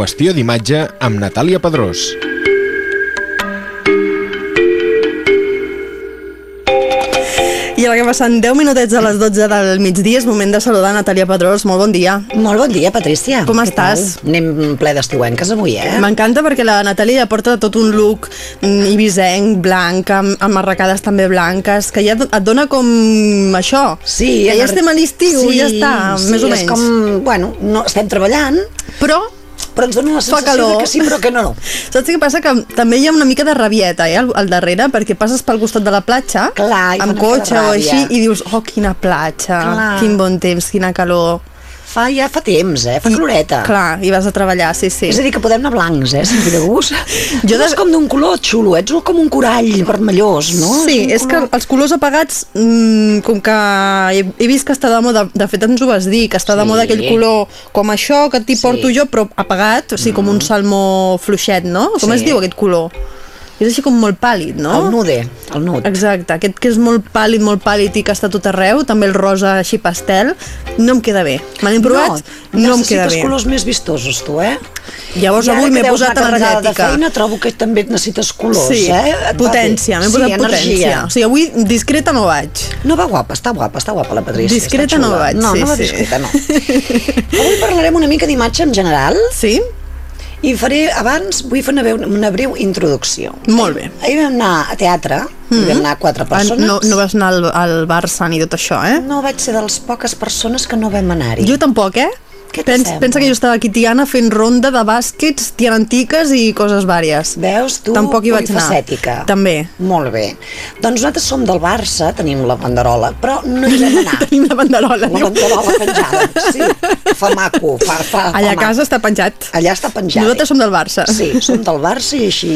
Qüestió d'imatge amb Natàlia Pedrós. I ara que passen 10 minutets a les 12 del migdia és moment de saludar Natàlia Pedrós. Molt bon dia. Molt bon dia, Patrícia. Com Què estàs? tal? Anem ple d'estiuenques avui, eh? M'encanta perquè la Natàlia ja porta tot un look ibisenc, blanc, amb, amb arracades també blanques, que ja et dona com això. Sí, que ja estem a l'estiu, sí, ja està, sí, més o és menys. com, bueno, no, estem treballant, Però però ens dona la sensació que sí, però que no. Saps què passa? Que també hi ha una mica de rabieta eh, al, al darrere, perquè passes pel costat de la platja, Clar, amb cotxe o així, i dius, oh, quina platja, Clar. quin bon temps, quina calor. Fa, ja fa temps, eh? Fa cloreta. Clar, i vas a treballar, sí, sí. És a dir, que podem anar blancs, eh? Sentir de gust. Jo Jo de- de... com d'un color xulo, ets com un corall vermellós, no? Sí, és que color- els colors apagats, mmm, com que he, he vist que està de moda, de fet ens ho vas dir, que està de Sí. moda aquell color com això que t'hi Sí. porto jo, però apagat, o sigui, com un salmó fluixet, no? Com Sí. es diu aquest color? És així com molt pàl·lid, no? El nude, el nude. Exacte, aquest que és molt pàl·lid, molt pàl·lid i que està a tot arreu, també el rosa així pastel, no em queda bé. Me l'he provat, no, no em queda necessites bé. colors més vistosos, tu, eh? Llavors I avui m'he posat anar carregada energètica. de feina, trobo que també et necessites colors, Sí, eh? Et va potència, m'he posat sí, potència. energia. O sigui, avui discreta no vaig. No va guapa, està guapa, està guapa la Patrícia. Discreta no vaig, no, sí, no va sí. discreta, no. Avui parlarem una mica d'imatge en general Sí? I faré, abans, vull fer una, breu- una breu introducció. Molt bé. Ahir vam anar a teatre, mm -hmm. vam anar quatre Ah, persones. No, no vas anar al, al Barça ni tot això, eh? no vaig ser de les poques persones que no vam anar-hi. Jo tampoc, eh? Què Pens, t'assembla? pensa que jo estava aquí Tiana fent ronda de bàsquets, Tiana antiques i coses vàries. Veus, tu, Tampoc hi vaig anar. També. Molt bé. Doncs nosaltres som del Barça, tenim la banderola, però no hi vam anar. Tenim la banderola. La banderola penjada, sí. Fa maco, fa, fa, fa Allà a maco. casa està penjat. Allà està penjat. Nosaltres som del Barça. Sí, som del Barça i així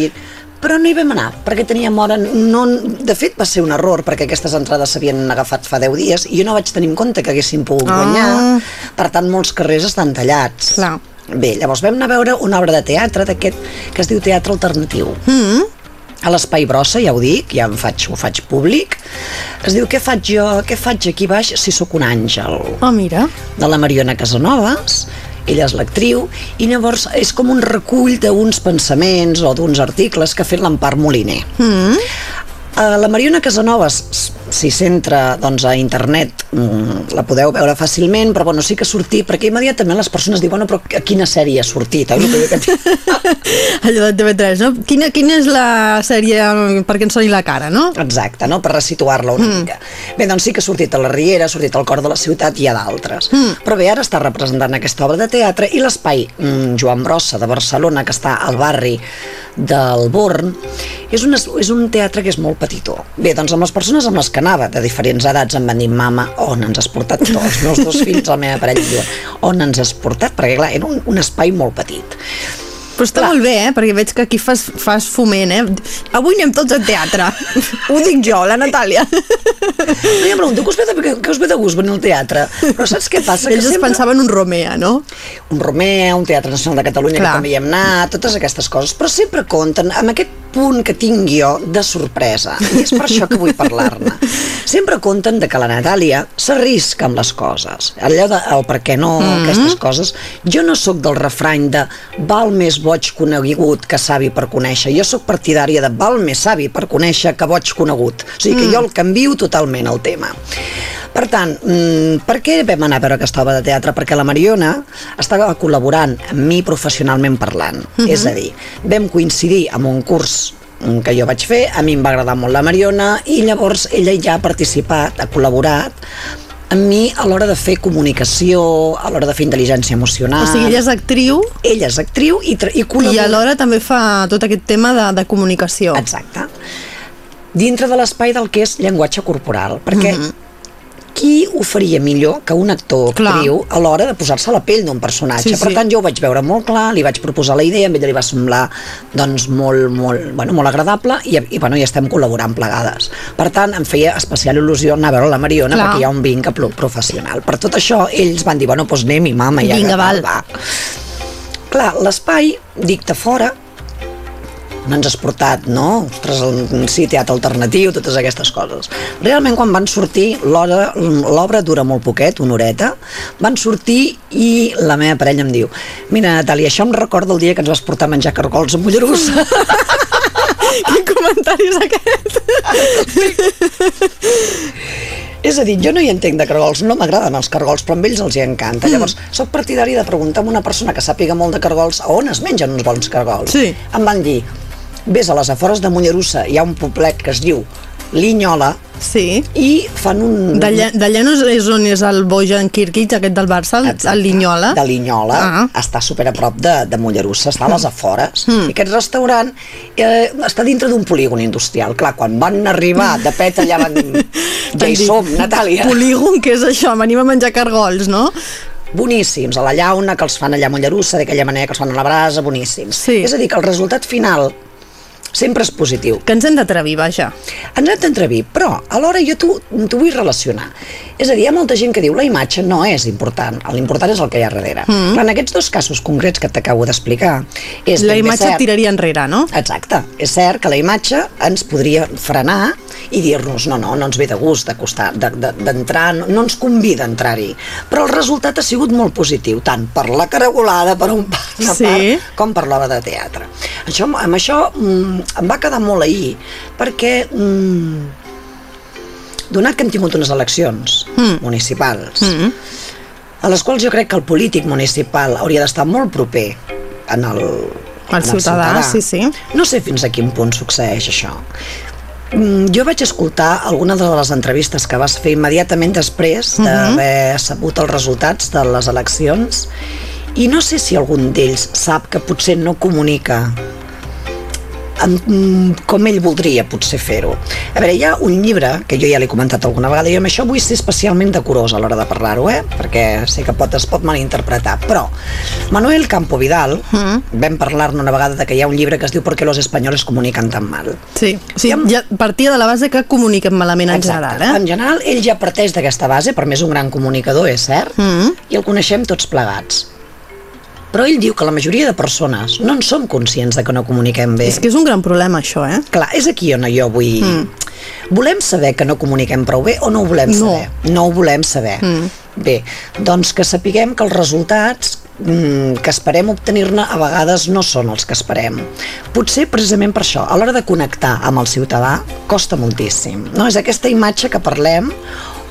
però no hi vam anar, perquè teníem hora... No, de fet, va ser un error, perquè aquestes entrades s'havien agafat fa 10 dies i jo no vaig tenir en compte que haguéssim pogut Ah. guanyar. Per tant, molts carrers estan tallats. Clar. Bé, llavors vam anar a veure una obra de teatre d'aquest que es diu Teatre Alternatiu. Mm A l'Espai Brossa, ja ho dic, ja em faig, ho faig públic. Es diu, què faig jo, què faig aquí baix si sóc un àngel? Oh, mira. de la Mariona Casanovas, ella és l'actriu, i llavors és com un recull d'uns pensaments o d'uns articles que ha fet l'Empar Moliner. Mm Uh, la Mariona Casanovas, si s'entra doncs, a internet, mm, la podeu veure fàcilment, però bueno, sí que ha sortit, perquè immediatament les persones diuen, bueno, però a quina sèrie ha sortit? Eh? Allò de TV3, no? Quina, quina és la sèrie perquè ens soni la cara, no? Exacte, no? per resituar-la una mm. mica. Bé, doncs sí que ha sortit a la Riera, ha sortit al cor de la ciutat i ha d'altres. Mm. Però bé, ara està representant aquesta obra de teatre i l'espai mm, Joan Brossa de Barcelona, que està al barri del Born, és un, és un teatre que és molt petitó. Bé, doncs amb les persones amb les que anava, de diferents edats, em van dir, mama, on ens has portat tots? Els meus dos fills, la meva parella, diuen, on ens has portat? Perquè, clar, era un, un espai molt petit. Però està Clar. molt bé, eh? Perquè veig que aquí fas, fas foment, eh? Avui anem tots al teatre. Ho dic jo, la Natàlia. No, jo em pregunto, què us, ve de, què us ve de gust venir al teatre? Però saps què passa? Ells es pensaven un Romea, no? un Romea, un Teatre Nacional de Catalunya, Clar. que també hi hem anat, totes aquestes coses, però sempre compten amb aquest punt que tinc jo de sorpresa, i és per això que vull parlar-ne. Sempre compten de que la Natàlia s'arrisca amb les coses, allò de el per què no, mm -hmm. aquestes coses. Jo no sóc del refrany de val més boig conegut que savi per conèixer, jo sóc partidària de val més savi per conèixer que boig conegut. O sigui que mm. jo el canvio totalment el tema. Per tant, mm, per què vam anar a veure aquesta obra de teatre? Perquè la Mariona estava col·laborant amb mi professionalment parlant. Uh -huh. És a dir, vam coincidir amb un curs mm, que jo vaig fer, a mi em va agradar molt la Mariona i llavors ella ja ha participat, ha col·laborat amb mi a l'hora de fer comunicació, a l'hora de fer intel·ligència emocional. O sigui, ella és actriu ella és actriu i, i i col·labora... alhora també fa tot aquest tema de, de comunicació. Exacte. Dintre de l'espai del que és llenguatge corporal, perquè mm -hmm. Qui ho faria millor que un actor Clar. actriu a l'hora de posar-se a la pell d'un personatge? Sí, per sí. tant, jo ho vaig veure molt clar, li vaig proposar la idea, a ella li va semblar doncs, molt, molt, bueno, molt agradable i, i, bueno, ja estem col·laborant plegades. Per tant, em feia especial il·lusió anar a veure la Mariona Clar. perquè hi ha un vincle pro- professional. Per tot això, ells van dir, bueno, doncs anem-hi, mama, ja Vinga, val. va. Clar, l'espai dicta fora no ens has portat, no? Ostres, el, sí, teatre alternatiu, totes aquestes coses. Realment, quan van sortir, l'obra dura molt poquet, una horeta, van sortir i la meva parella em diu mira, Natàlia, això em recorda el dia que ens vas portar a menjar cargols a Mollerussa. Quin comentari és aquest? És a dir, jo no hi entenc de cargols, no m'agraden els cargols, però amb ells els hi encanta. Mm. Llavors, sóc partidari de preguntar a una persona que sàpiga molt de cargols a on es mengen uns bons cargols. Sí. Em van dir, vés a les afores de Mollerussa, hi ha un poblet que es diu Linyola, Sí. i fan un... D'allà no és, on és el Bojan Kirkic, aquest del Barça, el, Exacte, el Linyola. De Linyola, Ah. està super a prop de, de Mollerussa, està a les afores. Mm. I aquest restaurant eh, està dintre d'un polígon industrial. Clar, quan van arribar de pet allà van... ja hi som, Natàlia. Polígon, què és això? Venim a menjar cargols, no? boníssims, a la llauna, que els fan allà a Mollerussa, d'aquella manera que els fan a la brasa, boníssims. Sí. És a dir, que el resultat final sempre és positiu. Que ens hem d'atrevir, vaja. Ens hem d'atrevir, però alhora jo t'ho vull relacionar. És a dir, hi ha molta gent que diu la imatge no és important, l'important és el que hi ha darrere. Mm. Però en aquests dos casos concrets que t'acabo d'explicar, és La imatge cert- tiraria enrere, no? Exacte. És cert que la imatge ens podria frenar i dir-nos no, no, no ens ve de gust d'acostar, de- de- d'entrar, no, no ens convida a entrar-hi. Però el resultat ha sigut molt positiu, tant per la caragolada, per un part, una Sí. part, com per l'obra de teatre. Això, amb això mm, em va quedar molt ahir, perquè mm, donat que hem tingut unes eleccions mm. municipals, mm. a les quals jo crec que el polític municipal hauria d'estar molt proper en el, El en ciutadà, sí, sí. No sé fins a quin punt succeeix això. Mm, Jo vaig escoltar algunes de les entrevistes que vas fer immediatament després Mhm. d'haver sabut els resultats de les eleccions i no sé si algun d'ells sap que potser no comunica amb, mm, com ell voldria potser fer-ho. A veure, hi ha un llibre, que jo ja l'he comentat alguna vegada, i amb això vull ser especialment decorós a l'hora de parlar-ho, eh? perquè sé que pot, es pot malinterpretar, però Manuel Campo Vidal, mm. vam parlar-ne una vegada de que hi ha un llibre que es diu ¿Por qué los españoles comunican tan mal? Sí, o sigui, ja partia de la base que comuniquem malament en general, eh? En general, ell ja parteix d'aquesta base, per més un gran comunicador, és cert, Mm. i el coneixem tots plegats. Però ell diu que la majoria de persones no en som conscients de que no comuniquem bé. És que és un gran problema, això, eh? Clar, és aquí on jo vull... Mm. Volem saber que no comuniquem prou bé o no ho volem No. saber? No ho volem saber. Mm. Bé, doncs que sapiguem que els resultats mm, que esperem obtenir-ne a vegades no són els que esperem. Potser precisament per això, a l'hora de connectar amb el ciutadà, costa moltíssim. No? És aquesta imatge que parlem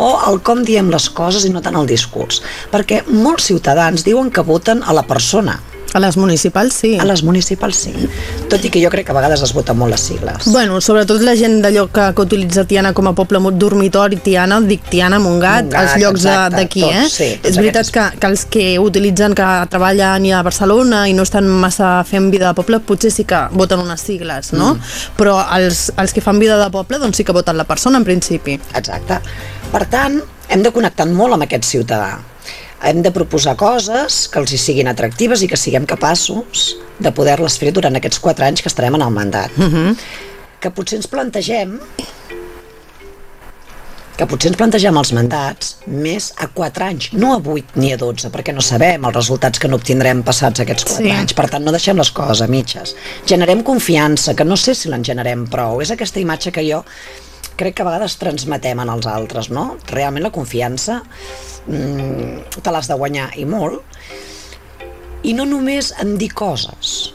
o el com diem les coses i no tant el discurs. Perquè molts ciutadans diuen que voten a la persona, A les municipals, sí. a les municipals sí, tot i que jo crec que a vegades es vota molt les sigles. Bueno, sobretot la gent d'allò que, que utilitza Tiana com a poble dormitori, Tiana, dic Tiana, Montgat, Montgat, els llocs d'aquí, eh? sí, és veritat aquests. que, que els que utilitzen, que treballen a Barcelona i no estan massa fent vida de poble, potser sí que voten unes sigles, no? Mm. Però els, els que fan vida de poble, doncs sí que voten la persona, en principi. Exacte. Per tant, hem de connectar molt amb aquest ciutadà. Hem de proposar coses que els hi siguin atractives i que siguem capaços de poder-les fer durant aquests quatre anys que estarem en el mandat. Uh -huh. Que potser ens plantegem que potser ens plantegem els mandats més a 4 anys, no a 8 ni a 12, perquè no sabem els resultats que no obtindrem passats aquests 4 Sí. anys. Per tant, no deixem les coses a mitges. Generem confiança, que no sé si l'en generem prou. És aquesta imatge que jo crec que a vegades transmetem en els altres, no? Realment la confiança mm, te l'has de guanyar i molt. I no només en dir coses,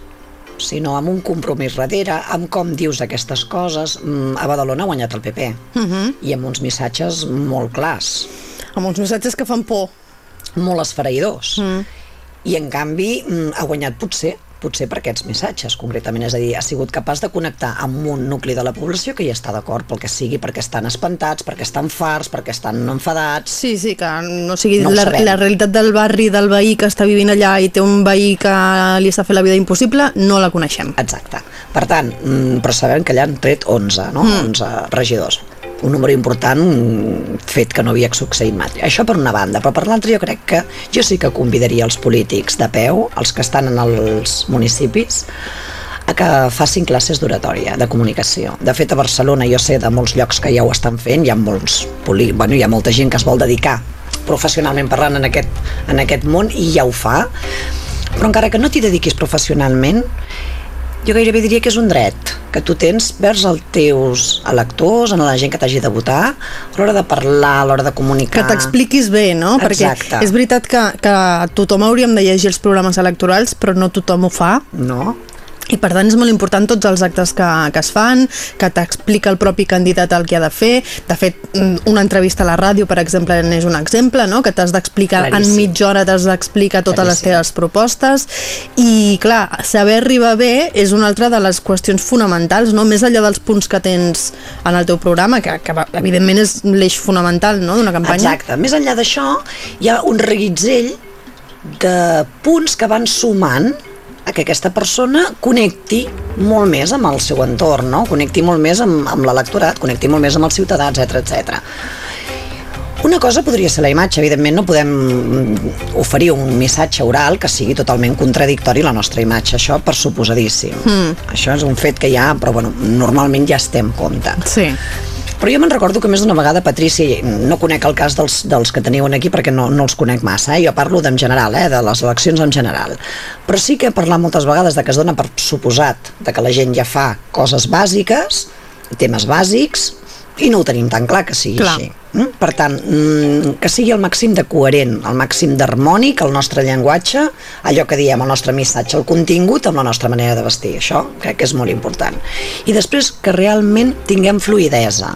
sinó amb un compromís darrere, amb com dius aquestes coses. Mm, A Badalona ha guanyat el PP, uh -huh. i amb uns missatges molt clars, Amb uns missatges que fan por. molt esfereïdors. Mm. I en canvi mm, ha guanyat potser potser per aquests missatges, concretament, és a dir, ha sigut capaç de connectar amb un nucli de la població que hi està d'acord pel que sigui, perquè estan espantats, perquè estan farts, perquè estan enfadats, Sí, sí, que no sigui No la, la realitat del barri, del veí que està vivint allà i té un veí que li està fent la vida impossible, no la coneixem. Exacte. Per tant, mm, però sabem que allà han tret 11, no? Mm. 11 regidors. Un número important, fet que no havia succeït mai. Això per una banda, però per l'altra jo crec que jo sí que convidaria els polítics de peu, els que estan en els municipis, a que facin classes d'oratòria, de comunicació. De fet, a Barcelona jo sé de molts llocs que ja ho estan fent, hi ha, molts poli... bueno, hi ha molta gent que es vol dedicar professionalment parlant en aquest, en aquest món i ja ho fa, però encara que no t'hi dediquis professionalment, jo gairebé diria que és un dret que tu tens vers els teus electors, en la gent que t'hagi de votar, a l'hora de parlar, a l'hora de comunicar... Que t'expliquis bé, no? Exacte. Perquè és veritat que, que tothom hauríem de llegir els programes electorals, però no tothom ho fa. No? I per tant és molt important tots els actes que, que es fan, que t'explica el propi candidat el que ha de fer. De fet, mm, una entrevista a la ràdio, per exemple, n'és un exemple, no? que t'has d'explicar en mitja hora, t'has d'explicar totes les Claríssim. teves propostes. I, clar, saber arribar bé és una altra de les qüestions fonamentals, no? més enllà dels punts que tens en el teu programa, que, que evidentment és l'eix fonamental no? d'una campanya. Exacte. Més enllà d'això, hi ha un reguitzell de punts que van sumant a que aquesta persona connecti molt més amb el seu entorn, no? connecti molt més amb, amb l'electorat, connecti molt més amb els ciutadans, etc etc. Una cosa podria ser la imatge, evidentment no podem mm, oferir un missatge oral que sigui totalment contradictori a la nostra imatge, això per suposadíssim. Mm. Això és un fet que hi ha, però bueno, normalment ja estem compte. Sí. Però jo me'n recordo que més d'una vegada, Patrícia, no conec el cas dels, dels que teniu aquí perquè no, no els conec massa, eh? jo parlo d'en general, eh? de les eleccions en general. Però sí que he parlat moltes vegades de que es dona per suposat de que la gent ja fa coses bàsiques, temes bàsics, i no ho tenim tan clar que sigui Clar. així. Mm? Per tant, mm, que sigui el màxim de coherent, el màxim d'harmònic, el nostre llenguatge, allò que diem, el nostre missatge, el contingut amb la nostra manera de vestir. Això crec que és molt important. I després que realment tinguem fluidesa.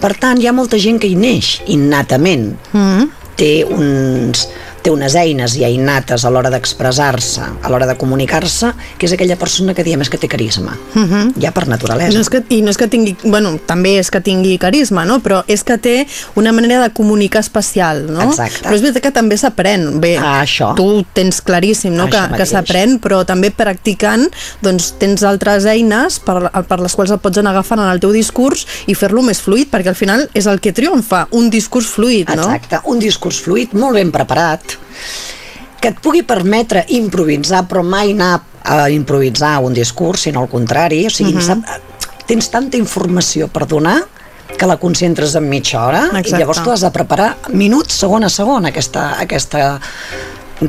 Per tant, hi ha molta gent que hi neix innatament. Mm. Té uns té unes eines ja innates a l'hora d'expressar-se, a l'hora de comunicar-se, que és aquella persona que diem és que té carisma, uh -huh. ja per naturalesa. No és que, I no és que tingui, bueno, també és que tingui carisma, no? però és que té una manera de comunicar especial, no? Exacte. Però és veritat que també s'aprèn. Bé, Ah, això. tu tens claríssim, no? Això que, que s'aprèn, però també practicant doncs, tens altres eines per, per les quals et pots anar agafant en el teu discurs i fer-lo més fluid, perquè al final és el que triomfa, un discurs fluid, no? Exacte, un discurs fluid, molt ben preparat, que et pugui permetre improvisar, però mai anar a improvisar un discurs, sinó al contrari, o sigui, uh -huh. sap, tens tanta informació per donar que la concentres en mitja hora Exacte. i llavors tu has de preparar minut, segon a segon aquesta, aquesta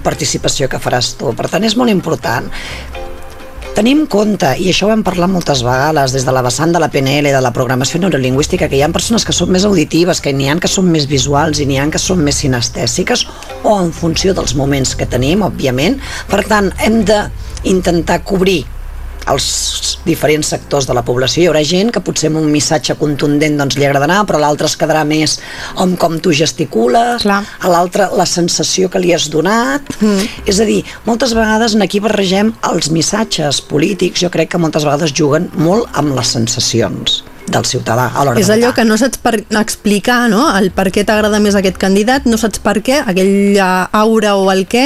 participació que faràs tu. Per tant, és molt important. Tenim en compte, i això ho hem parlat moltes vegades, des de la vessant de la PNL, de la programació neurolingüística, que hi ha persones que són més auditives, que n'hi ha que són més visuals i n'hi ha que són més sinestèsiques, o en funció dels moments que tenim, òbviament. Per tant, hem d'intentar cobrir els diferents sectors de la població. Hi haurà gent que potser amb un missatge contundent doncs, li agradarà, però l'altre es quedarà més amb com tu gesticules, Clar. a l'altre la sensació que li has donat. Mm. És a dir, moltes vegades en aquí barregem els missatges polítics, jo crec que moltes vegades juguen molt amb les sensacions del ciutadà a l'hora És allò que no saps per explicar, no? El per què t'agrada més aquest candidat, no saps per què, aquella aura o el què,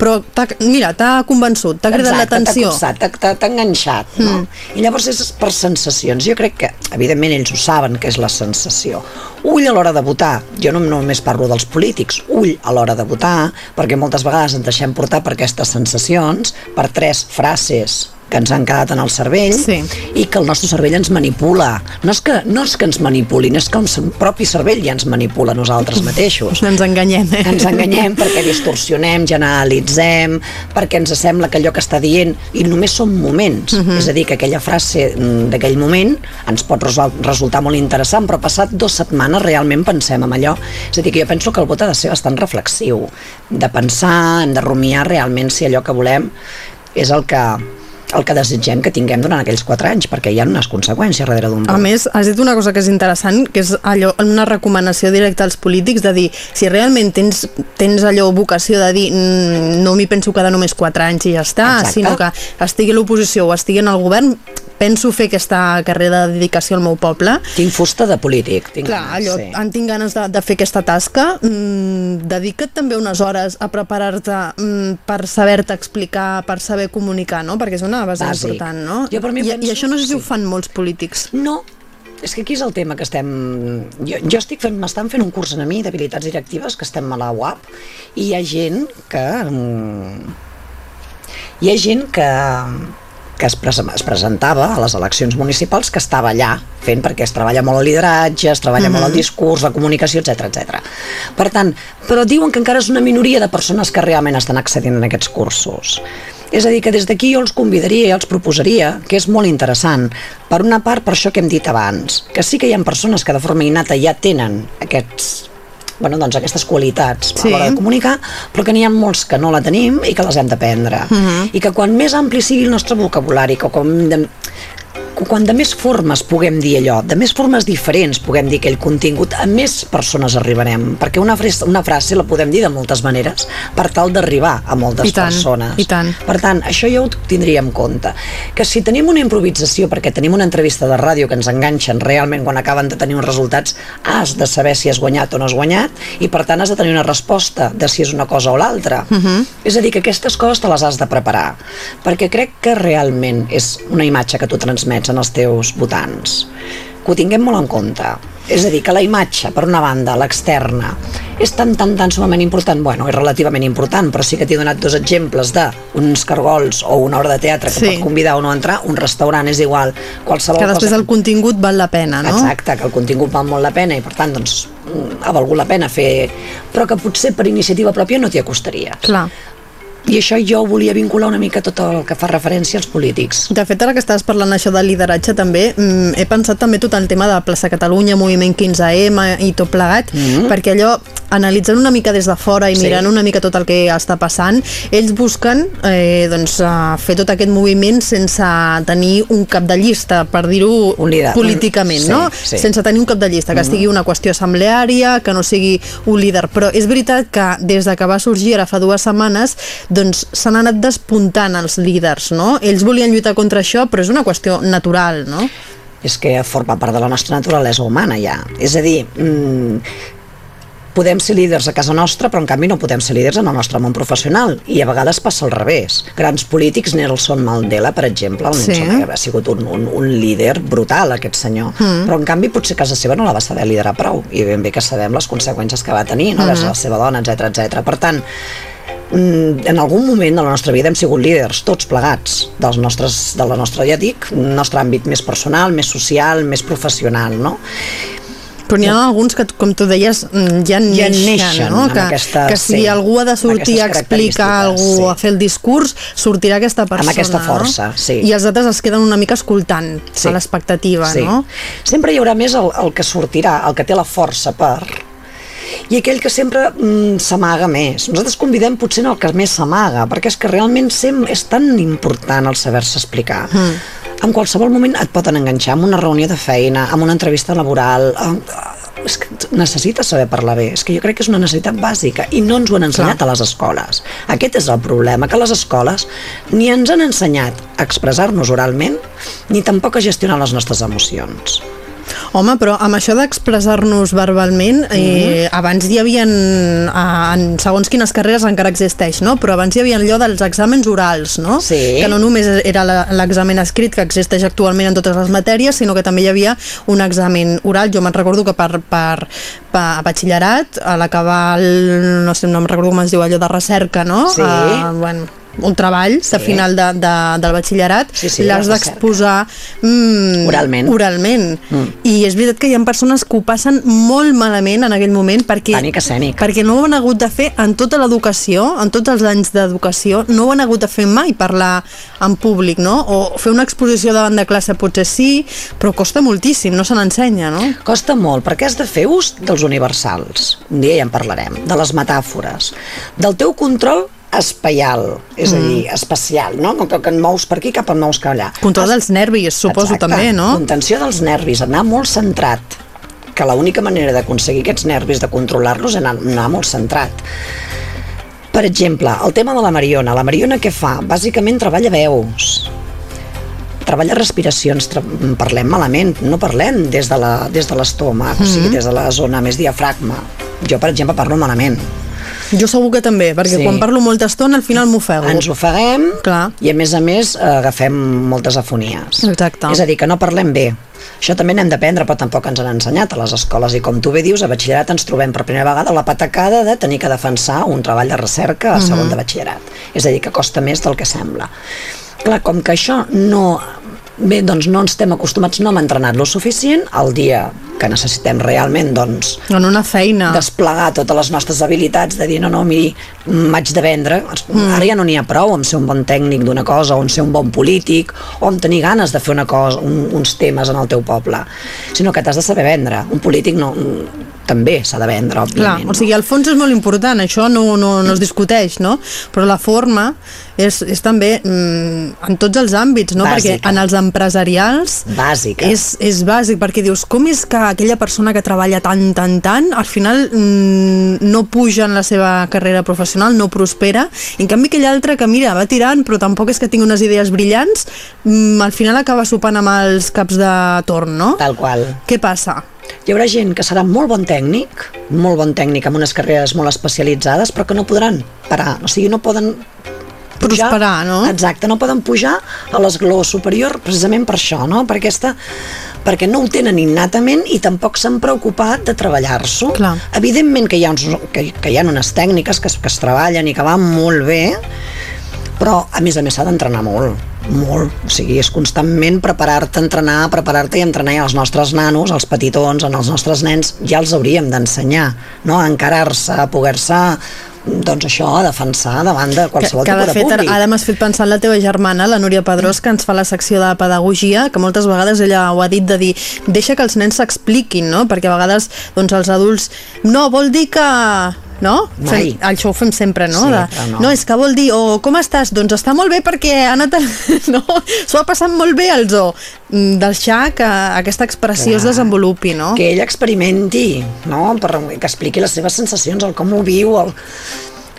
però mira, t'ha convençut, t'ha cridat Exacte, l'atenció. T'ha t'ha enganxat, no? Mm. I llavors és per sensacions. Jo crec que, evidentment, ells ho saben que és la sensació. Ull a l'hora de votar. Jo no només parlo dels polítics. Ull a l'hora de votar, perquè moltes vegades ens deixem portar per aquestes sensacions, per tres frases que ens han quedat en el cervell Sí. i que el nostre cervell ens manipula. No és que, no és que ens manipulin, és que el propi cervell ja ens manipula nosaltres mateixos. Ens enganyem, eh? Ens enganyem perquè distorsionem, generalitzem, perquè ens sembla que allò que està dient, i només són moments, uh -huh. és a dir, que aquella frase mm, d'aquell moment ens pot resultar molt interessant, però passat dues setmanes realment pensem en allò. És a dir, que jo penso que el vot ha de ser bastant reflexiu, de pensar, hem de rumiar realment si allò que volem és el que el que desitgem que tinguem durant aquells quatre anys, perquè hi ha unes conseqüències darrere d'un A vot. més, has dit una cosa que és interessant, que és allò, una recomanació directa als polítics de dir, si realment tens, tens allò vocació de dir "Mm, no m'hi penso quedar només 4 anys i ja està, Exacte. sinó que estigui a l'oposició o estigui en el govern, penso fer aquesta carrera de dedicació al meu poble, Tinc fusta de polític. Tinc Clar, allò, sí. en tinc ganes de, de fer aquesta tasca, mm, dedica't també unes hores a preparar-te mm, per saber-te explicar, per saber comunicar, no? Perquè és una base Bàsic. important, no? Jo per mi I, penso- I això no sé si ho sí. fan molts polítics. No, és que aquí és el tema que estem... Jo, jo estic fent, m'estan fent un curs a mi d'habilitats directives que estem a la UAP i hi ha gent que... mm, Hi ha gent que que es, pres es presentava a les eleccions municipals que estava allà fent perquè es treballa molt el lideratge, es treballa mm -hmm. molt el discurs, la comunicació, etc etc. Per tant, però diuen que encara és una minoria de persones que realment estan accedint a aquests cursos. És a dir, que des d'aquí jo els convidaria i els proposaria, que és molt interessant, per una part, per això que hem dit abans, que sí que hi ha persones que de forma innata ja tenen aquests bueno, doncs aquestes qualitats sí. a l'hora de comunicar, però que n'hi ha molts que no la tenim i que les hem d'aprendre. Uh -huh. I que quan més ampli sigui el nostre vocabulari, que quan de, quan de més formes puguem dir allò, de més formes diferents puguem dir aquell contingut, a més persones arribarem, perquè una frase, una frase la podem dir de moltes maneres per tal d'arribar a moltes I tant, persones. i tant. Per tant, això jo ho tindria en compte. Que si tenim una improvisació, perquè tenim una entrevista de ràdio que ens enganxen realment quan acaben de tenir uns resultats, has de saber si has guanyat o no has guanyat, i per tant has de tenir una resposta de si és una cosa o l'altra. Uh -huh. És a dir, que aquestes coses te les has de preparar, perquè crec que realment és una imatge que tu transmets en els teus votants. Que ho tinguem molt en compte. És a dir, que la imatge, per una banda, l'externa, és tan, tan, tan sumament important, bueno, és relativament important, però sí que t'he donat dos exemples d'uns cargols o una obra de teatre que Sí. pot convidar o no a entrar, un restaurant és igual, qualsevol Que després cosa... el contingut val la pena, no? Exacte, que el contingut val molt la pena i per tant doncs, ha valgut la pena fer però que potser per iniciativa pròpia no t'hi acostaries Clar. I això jo ho volia vincular una mica tot el que fa referència als polítics De fet, ara que estaves parlant això del lideratge també, mm, he pensat també tot el tema de Plaça Catalunya, Moviment 15M i tot plegat, mm -hmm. perquè allò, analitzant una mica des de fora i Sí. mirant una mica tot el que està passant, ells busquen eh, doncs, eh, fer tot aquest moviment sense tenir un cap de llista, per dir-ho líder. políticament, Sí, no? sí. Sense tenir un cap de llista, que sigui una qüestió assembleària, que no sigui un líder. Però és veritat que des de que va sorgir ara fa dues setmanes, doncs s'han anat despuntant els líders, no? Ells volien lluitar contra això, però és una qüestió natural, no? és que forma part de la nostra naturalesa humana ja és a dir, mm, podem ser líders a casa nostra, però en canvi no podem ser líders en el nostre món professional. I a vegades passa al revés. Grans polítics, Nelson Mandela, per exemple, un, Sí. ha sigut un, un, un líder brutal, aquest senyor. Mm. Però en canvi potser casa seva no la va saber liderar prou. I ben bé que sabem les conseqüències que va tenir, no? Mm. la seva dona, etc etc. Per tant, en algun moment de la nostra vida hem sigut líders, tots plegats, dels nostres, de la nostra, ja dic, nostre àmbit més personal, més social, més professional, no? Però n'hi ha alguns que, com tu deies, mm, ja neixen, Ja neixen no? amb Que, aquesta- que si sí, algú ha de sortir a explicar algú, sí. a fer el discurs, sortirà aquesta persona. aquesta força, no? sí. I els altres es queden una mica escoltant Sí. a l'expectativa, Sí. no? Sempre hi haurà més el, el que sortirà, el que té la força per i aquell que sempre mm, s'amaga més. Nosaltres convidem potser el que més s'amaga, perquè és que realment sem és tan important el saber-se explicar. Mm. En qualsevol moment et poden enganxar amb una reunió de feina, amb una entrevista laboral... amb- és que necessites saber parlar bé, és que jo crec que és una necessitat bàsica i no ens ho han ensenyat Clar. a les escoles. Aquest és el problema, que les escoles ni ens han ensenyat a expressar-nos oralment ni tampoc a gestionar les nostres emocions. Home, però amb això d'expressar-nos verbalment, eh, abans hi havia, en segons quines carreres encara existeix, no? però abans hi havia allò dels exàmens orals, no? Sí. que no només era l'examen escrit que existeix actualment en totes les matèries, sinó que també hi havia un examen oral. Jo me'n recordo que per, per, per a batxillerat, a l'acabar, no sé, no em recordo com es diu allò de recerca, no? Sí. Uh, bueno, un treball de Sí. final de, de, del batxillerat, Sí, sí, l'has d'exposar mm, Oralment. oralment. Mm. I és veritat que hi ha persones que ho passen molt malament en aquell moment perquè, Pànic escènic. perquè no ho han hagut de fer en tota l'educació, en tots els anys d'educació, no ho han hagut de fer mai parlar en públic, no? O fer una exposició davant de classe potser sí, però costa moltíssim, no se n'ensenya, no? Costa molt, perquè has de fer ús dels universals. Un dia ja en parlarem. De les metàfores. Del teu control espaial, és a dir, espacial, no? Com que, que et mous per aquí cap et mous cap allà. Control dels nervis, suposo Exacte. també, no? Contenció dels nervis, anar molt centrat que l'única manera d'aconseguir aquests nervis, de controlar-los, és anar, anar molt centrat. Per exemple, el tema de la Mariona. La Mariona què fa? Bàsicament treballa veus. Treballa respiracions, tra parlem malament, no parlem des de la- des de l'estómac, mm -hmm. o sigui, des de la zona més diafragma. Jo, per exemple, parlo malament. Jo segur que també, perquè Sí. quan parlo molta estona al final m'ofego. Ens ofeguem Clar. i, a més a més, agafem moltes afonies. Exacte. És a dir, que no parlem bé. Això també n'hem d'aprendre, però tampoc ens han ensenyat a les escoles. I com tu bé dius, a batxillerat ens trobem per primera vegada la patacada de tenir que defensar un treball de recerca a segon de batxillerat. És a dir, que costa més del que sembla. Clar, com que això no bé, doncs no ens estem acostumats, no hem entrenat lo suficient, el dia que necessitem realment, doncs, En una feina. desplegar totes les nostres habilitats de dir, no, no, miri, m'haig de vendre. Mm. Ara ja no n'hi ha prou amb ser un bon tècnic d'una cosa, o ser un bon polític, o amb tenir ganes de fer una cosa, un, uns temes en el teu poble, sinó que t'has de saber vendre. Un polític no, també s'ha de vendre, Clar, òbviament. o sigui, el fons és molt important, això no, no, no es discuteix, no? Però la forma és, és també mm, en tots els àmbits, no? Bàsica. Perquè en els empresarials Bàsica. és, és bàsic, perquè dius, com és que aquella persona que treballa tant, tant, tant, al final mm, no puja en la seva carrera professional, no prospera, en canvi aquell altre que, mira, va tirant, però tampoc és que tingui unes idees brillants, mm, al final acaba sopant amb els caps de torn, no? Tal qual. Què passa? Hi haurà gent que serà molt bon tècnic, molt bon tècnic amb unes carreres molt especialitzades, però que no podran parar, o sigui, no poden pujar, Prosperar, no? Exacte, no poden pujar a l'esgló superior precisament per això, no? Per aquesta, perquè no ho tenen innatament i tampoc s'han preocupat de treballar-s'ho. Evidentment que hi, ha uns, que, que hi ha unes tècniques que, es- que es treballen i que van molt bé, però a més a més s'ha d'entrenar molt molt, o sigui, és constantment preparar-te, entrenar, preparar-te i entrenar els nostres nanos, els petitons, en els nostres nens, ja els hauríem d'ensenyar, no? a encarar-se, a poder-se doncs això, a defensar davant de qualsevol que, que de tipus de fet, públic. ara m'has fet pensar en la teva germana, la Núria Pedrós, que ens fa la secció de pedagogia, que moltes vegades ella ho ha dit de dir, deixa que els nens s'expliquin, no? Perquè a vegades doncs, els adults, no, vol dir que no? Mai. Fem, això ho fem sempre, no? Sí, de, no. no, és que vol dir, o com estàs? Doncs està molt bé perquè ha anat... A... No, s'ho ha passat molt bé el zoo. Mm, Deixar que aquesta expressió es Clar. desenvolupi, no? que ell experimenti, no? per, que expliqui les seves sensacions, el com ho viu, el,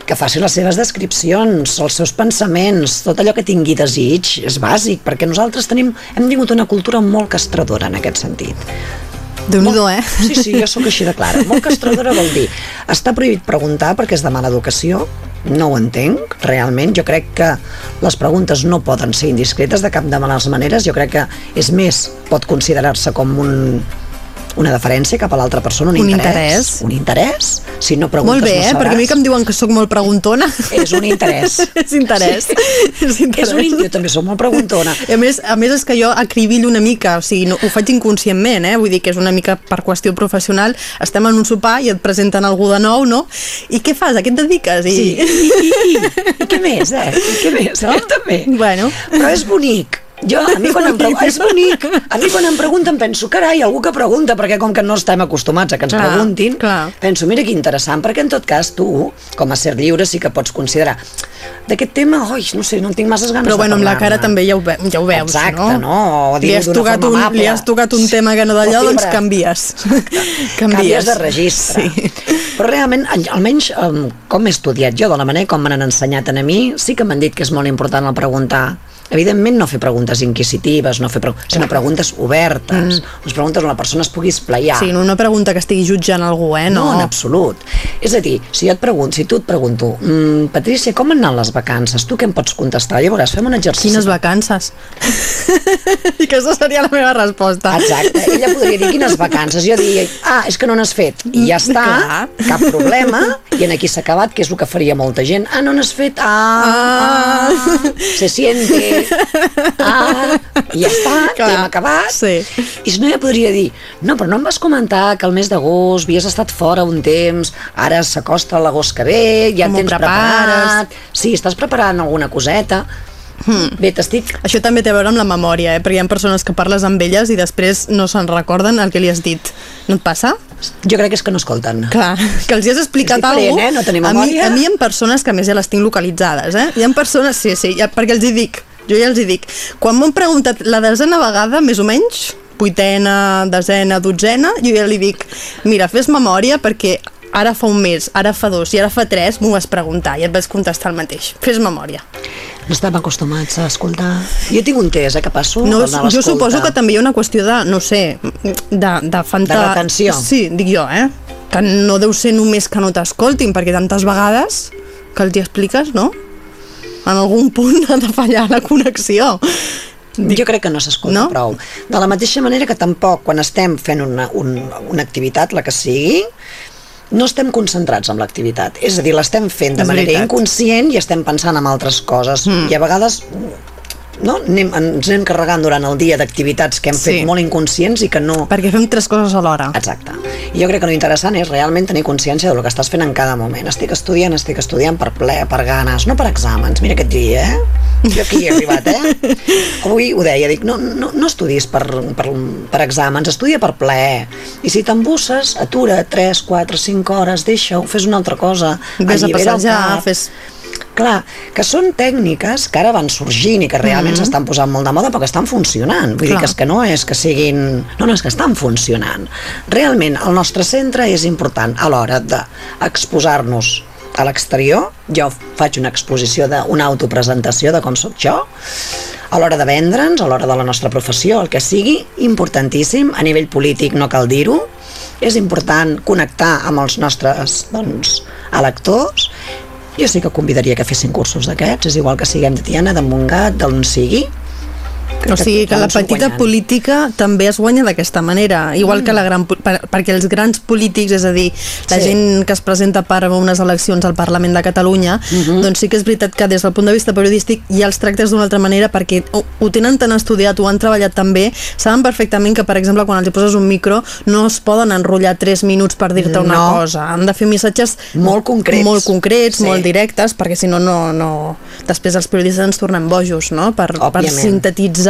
que faci les seves descripcions, els seus pensaments, tot allò que tingui desig, és bàsic, perquè nosaltres tenim, hem tingut una cultura molt castradora en aquest sentit. Déu-n'hi-do, eh? Sí, sí, jo sóc així de clara. Molt castradora vol dir, està prohibit preguntar perquè és de mala educació, no ho entenc, realment. Jo crec que les preguntes no poden ser indiscretes de cap de males maneres. Jo crec que, és més, pot considerar-se com un, una deferència cap a l'altra persona, un, Un interès. interès. Un interès. Si no preguntes, Molt bé, no eh? Perquè a mi que em diuen que sóc molt preguntona. És un interès. és interès. és interès. És un, jo també soc molt preguntona. I a més, a més és que jo acribillo una mica, o sigui, no, ho faig inconscientment, eh? vull dir que és una mica per qüestió professional, estem en un sopar i et presenten algú de nou, no? I què fas? A què et dediques? I... Sí, i, i, i, i què més, eh? I què més, eh? També. Bueno. Però és bonic. Jo, a mi quan em pregunten, és bonic. A mi quan em pregunten penso, carai, algú que pregunta, perquè com que no estem acostumats a que ens Clar, preguntin, clar. penso, mira que interessant, perquè en tot cas tu, com a ser lliure, sí que pots considerar d'aquest tema, oi, no sé, no en tinc masses ganes Però bueno, amb la cara també ja ho, ve, ja ho veus, Exacte, no? no? O li, has tocat un, amable. li has tocat un tema que no d'allò, doncs fibra. canvies. canvies de registre. Sí. Però realment, al- almenys com he estudiat jo, de la manera com m'han ensenyat a mi, sí que m'han dit que és molt important el preguntar. Evidentment no fer preguntes inquisitives, no fer pre sinó preguntes obertes, mm. unes preguntes on la persona es pugui esplaiar. Sí, no una pregunta que estigui jutjant algú, eh? No, No, en absolut. És a dir, si jo et pregunto, si tu et pregunto, mm, Patrícia, com han anat les vacances? Tu què em pots contestar? Llavors, fem un exercici. Quines vacances? I aquesta seria la meva resposta. Exacte, ella podria dir quines vacances, jo diria, ah, és que no n'has fet, i ja està, Clar. cap problema, i en aquí s'ha acabat, que és el que faria molta gent, ah, no n'has fet, ah, ah, se siente, ah, i ja està, Clar, hem acabat. sí. I si no, ja podria dir, no, però no em vas comentar que el mes d'agost havies estat fora un temps, ara s'acosta l'agost que ve, ja Com tens preparat, sí, estàs preparant alguna coseta, Hmm. bé, t'estic Això també té a veure amb la memòria, eh? perquè hi ha persones que parles amb elles i després no se'n recorden el que li has dit. No et passa? jo crec que és que no escolten. Clar, que els hi has explicat És diferent, alguna eh? No tenim a, mi, memòria. a mi hi ha persones que a més ja les tinc localitzades, eh? Hi ha persones, sí, sí, ja, perquè els hi dic, jo ja els hi dic. Quan m'han preguntat la desena vegada, més o menys, vuitena, desena, dotzena, jo ja li dic, mira, fes memòria perquè ara fa un mes, ara fa dos i ara fa tres m'ho vas preguntar i et vaig contestar el mateix. Fes memòria. No estem acostumats a escoltar. Jo tinc un test, eh, que passo. No, jo suposo que també hi ha una qüestió de, no sé, de, de fanta... De retenció. Sí, dic jo, eh? Que no deu ser només que no t'escoltin, perquè tantes vegades que els hi expliques, no? En algun punt ha de fallar la connexió. Jo crec que no s'escolta No? prou. De la mateixa manera que tampoc, quan estem fent una, un, una activitat, la que sigui, no estem concentrats en l'activitat. És a dir, l'estem fent de És manera veritat. inconscient i estem pensant en altres coses. Mm. I a vegades no? anem, ens anem carregant durant el dia d'activitats que hem Sí. fet molt inconscients i que no... Perquè fem tres coses alhora. Exacte. I jo crec que lo interessant és realment tenir consciència del que estàs fent en cada moment. Estic estudiant, estic estudiant per ple, per ganes, no per exàmens. Mira aquest dia, eh? Jo aquí he arribat, eh? Avui ho deia, dic, no, no, no estudis per, per, per exàmens, estudia per ple. I si t'embusses, atura 3, 4, 5 hores, deixa-ho, fes una altra cosa. Vés a passejar, fes... Clar, que són tècniques que ara van sorgint i que realment s'estan posant molt de moda però que estan funcionant. Vull Clar. dir que és que no és que siguin... No, no, és que estan funcionant. Realment, el nostre centre és important a l'hora d'exposar-nos a l'exterior. Jo faig una exposició d'una autopresentació de com sóc jo, a l'hora de vendre'ns, a l'hora de la nostra professió, el que sigui, importantíssim. A nivell polític no cal dir-ho. És important connectar amb els nostres doncs, electors jo sí que convidaria que fessin cursos d'aquests, és igual que siguem de Tiana, de Montgat, d'on sigui. O sigui que la petita política també es guanya d'aquesta manera, igual que la gran... Per, perquè els grans polítics, és a dir, la Sí. gent que es presenta per unes eleccions al Parlament de Catalunya, doncs sí que és veritat que des del punt de vista periodístic ja els tractes d'una altra manera perquè ho, ho tenen tan estudiat, ho han treballat tan bé, saben perfectament que, per exemple, quan els poses un micro no es poden enrotllar 3 minuts per dir-te una No. cosa. Han de fer missatges Molt concrets. molt concrets, Sí. molt directes, perquè si no, no, no... Després els periodistes ens tornem bojos, no?, per, per Òbviament.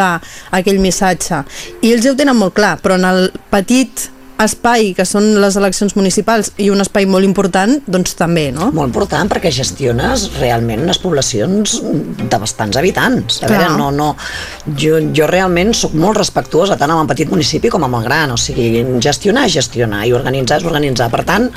Sintetitzar aquell missatge. I ells ja ho tenen molt clar, però en el petit espai que són les eleccions municipals i un espai molt important, doncs també, no? Molt important perquè gestiones realment unes poblacions de bastants habitants. A Clar. veure, no, no, jo, jo realment sóc molt respectuosa tant amb el petit municipi com amb el gran, o sigui, gestionar és gestionar i organitzar és organitzar. Per tant,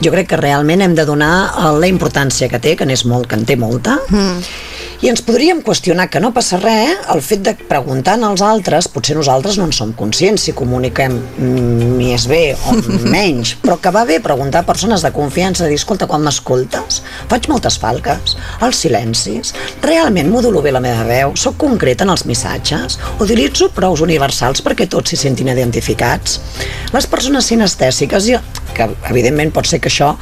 jo crec que realment hem de donar la importància que té, que n'és molt, que en té molta, mm. I ens podríem qüestionar que no passa res el fet de preguntar als altres, potser nosaltres no en som conscients si comuniquem mm, més bé o menys, però que va bé preguntar a persones de confiança, dir, escolta, quan m'escoltes, faig moltes falques, els silencis, realment modulo bé la meva veu, sóc concret en els missatges, utilitzo prous universals perquè tots s'hi sentin identificats. Les persones sinestèsiques, jo, que evidentment pot ser que això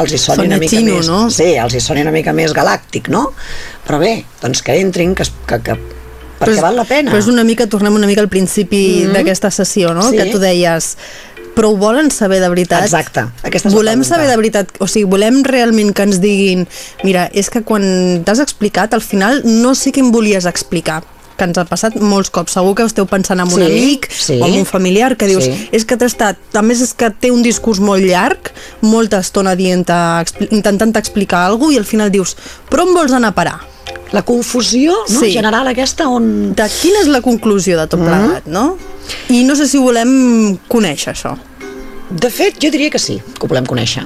els hi soni una mica més... no? Sí, els hi soni una mica més galàctic, no? Però bé, doncs que entrin, que, que, que perquè és- val la pena. Però és una mica, tornem una mica al principi mm -hmm. d'aquesta sessió, no? Sí. Que tu deies, però ho volen saber de veritat? Exacte, aquesta volem saber de veritat, o sigui, volem realment que ens diguin mira, és que quan t'has explicat, al final no sé què em volies explicar que ens ha passat molts cops, segur que esteu pensant en un Sí, amic sí. o en un familiar que dius, Sí. és que t'ha estat, a més és que té un discurs molt llarg, molta estona dient intentant explicar alguna cosa i al final dius, però on vols anar a parar? La confusió no? Sí. general aquesta on... de quina és la conclusió de tot plegat, no? I no sé si volem conèixer això. De fet, jo diria que sí, que ho volem conèixer.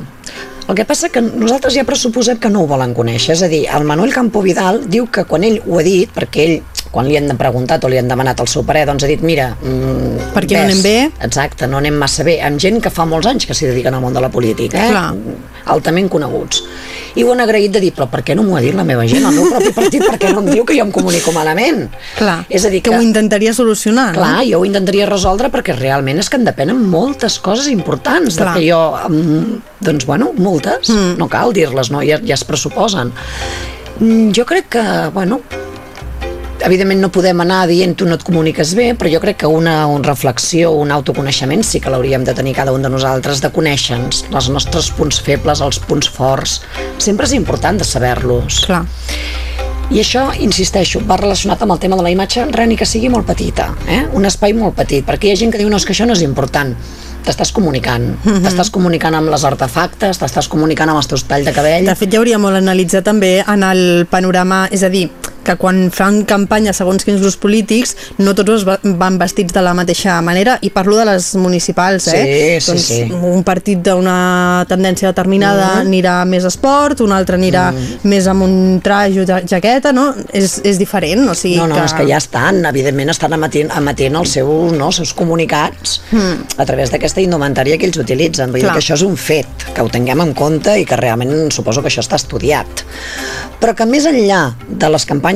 El que passa que nosaltres ja pressuposem que no ho volen conèixer. És a dir, el Manuel Campo Vidal diu que quan ell ho ha dit, perquè ell, quan li han preguntat o li han demanat el seu parer, doncs ha dit, mira... Mm, Perquè no anem bé? Exacte, no anem massa bé. Amb gent que fa molts anys que s'hi dediquen al món de la política, eh? Clar. altament coneguts. I ho han agraït de dir, però per què no m'ho ha dit la meva gent? El meu propi partit, per què no em diu que jo em comunico malament? Clar, És a dir, que, ho intentaria solucionar, Clar, no? jo ho intentaria resoldre perquè realment és que en depenen moltes coses importants Clar. de que jo, mm, doncs bueno, moltes, mm. no cal dir-les, no? Ja, ja es pressuposen. Mm, Jo crec que, bueno, evidentment no podem anar dient tu no et comuniques bé, però jo crec que una, una reflexió, un autoconeixement sí que l'hauríem de tenir cada un de nosaltres, de conèixer-nos, els nostres punts febles, els punts forts. Sempre és important de saber-los. Clar. I això, insisteixo, va relacionat amb el tema de la imatge, res ni que sigui molt petita, eh? un espai molt petit, perquè hi ha gent que diu no, és que això no és important. T'estàs comunicant, mm -hmm. t'estàs comunicant amb les artefactes, t'estàs comunicant amb els teus talls de cabell. De fet, hi hauria molt analitzar també en el panorama, és a dir, que quan fan campanya segons quins grups polítics no tots van vestits de la mateixa manera i parlo de les municipals eh? Sí, sí, doncs sí. un partit d'una tendència determinada Mm. anirà més esport un altre anirà més amb un traje o ja- jaqueta no? és, és diferent o sigui No, no, que... és que ja estan, evidentment estan emetent, emetent els seus, no, els seus comunicats a través d'aquesta indumentària que ells utilitzen. Vull Clar. dir que això és un fet, que ho tinguem en compte i que realment suposo que això està estudiat. Però que més enllà de les campanyes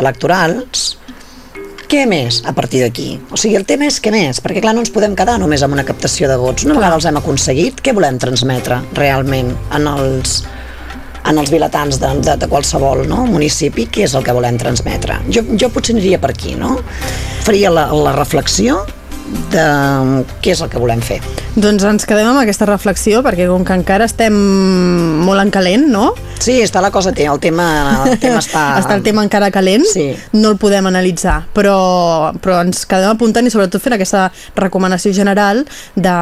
electorals, què més a partir d'aquí? O sigui, el tema és què més, perquè clar, no ens podem quedar només amb una captació de vots. Una vegada els hem aconseguit, què volem transmetre realment en els en els vilatans de, de, de qualsevol no? municipi què és el que volem transmetre. Jo, jo potser aniria per aquí, no? Faria la, la reflexió de què és el que volem fer. Doncs ens quedem amb aquesta reflexió, perquè com que encara estem molt en calent, no? Sí, està la cosa, el tema, el tema està... està el tema encara calent, Sí. no el podem analitzar, però, però ens quedem apuntant i sobretot fent aquesta recomanació general de,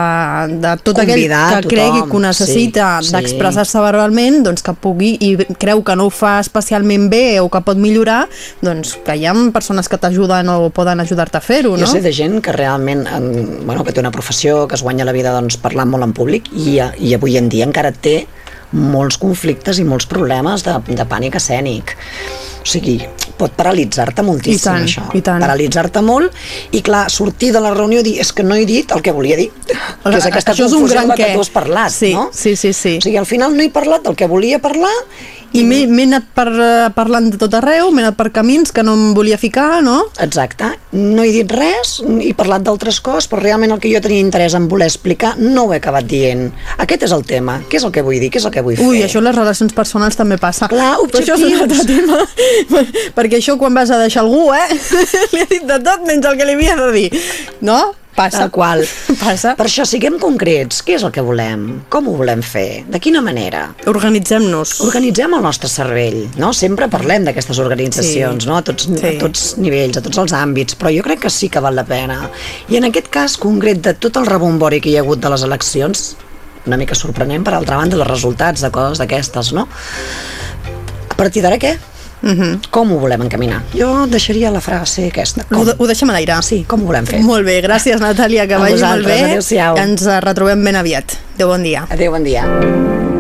de tot aquell Convidar que a tothom, cregui que ho necessita sí, sí. d'expressar-se verbalment, doncs que pugui, i creu que no ho fa especialment bé o que pot millorar, doncs que hi ha persones que t'ajuden o poden ajudar-te a fer-ho, Jo no? sé de gent que realment, en, bueno, que té una professió, que es guanya la vida doncs, parlant molt en públic i, i avui en dia encara té molts conflictes i molts problemes de, de pànic escènic. O sigui, pot paralitzar-te moltíssim, I tant, això. i tant. Paralitzar-te molt i, clar, sortir de la reunió i dir és que no he dit el que volia dir. Que és aquesta Això és un confusió gran que tu has parlat, Sí, no? sí, sí, sí. O sigui, al final no he parlat del que volia parlar I m'he anat per, eh, parlant de tot arreu, m'he anat per camins que no em volia ficar, no? Exacte, no he dit res, he parlat d'altres coses, però realment el que jo tenia interès en voler explicar no ho he acabat dient. Aquest és el tema, què és el que vull dir, què és el que vull fer. Ui, això les relacions personals també passa. Clar, Però això és un altre tema, perquè això quan vas a deixar algú, eh? li ha dit de tot menys el que li havia de dir. No? Passa. Tal qual. Passa. Per això siguem concrets, què és el que volem? Com ho volem fer? De quina manera? Organitzem-nos. Organitzem el nostre cervell, no? Sempre parlem d'aquestes organitzacions, Sí. no? A tots, Sí. a tots nivells, a tots els àmbits, però jo crec que sí que val la pena. I en aquest cas concret de tot el rebombori que hi ha hagut de les eleccions, una mica sorprenent, per altra banda, els resultats de coses d'aquestes, no? A partir d'ara què? Uh -huh. Com ho volem encaminar? Jo deixaria la frase aquesta. ho, de, ho deixem a l'aire. Sí, com ho volem fer? Molt bé, gràcies Natàlia, que A vagi molt bé. adéu-siau. Ens retrobem ben aviat. Adéu, bon dia. Adéu, bon dia.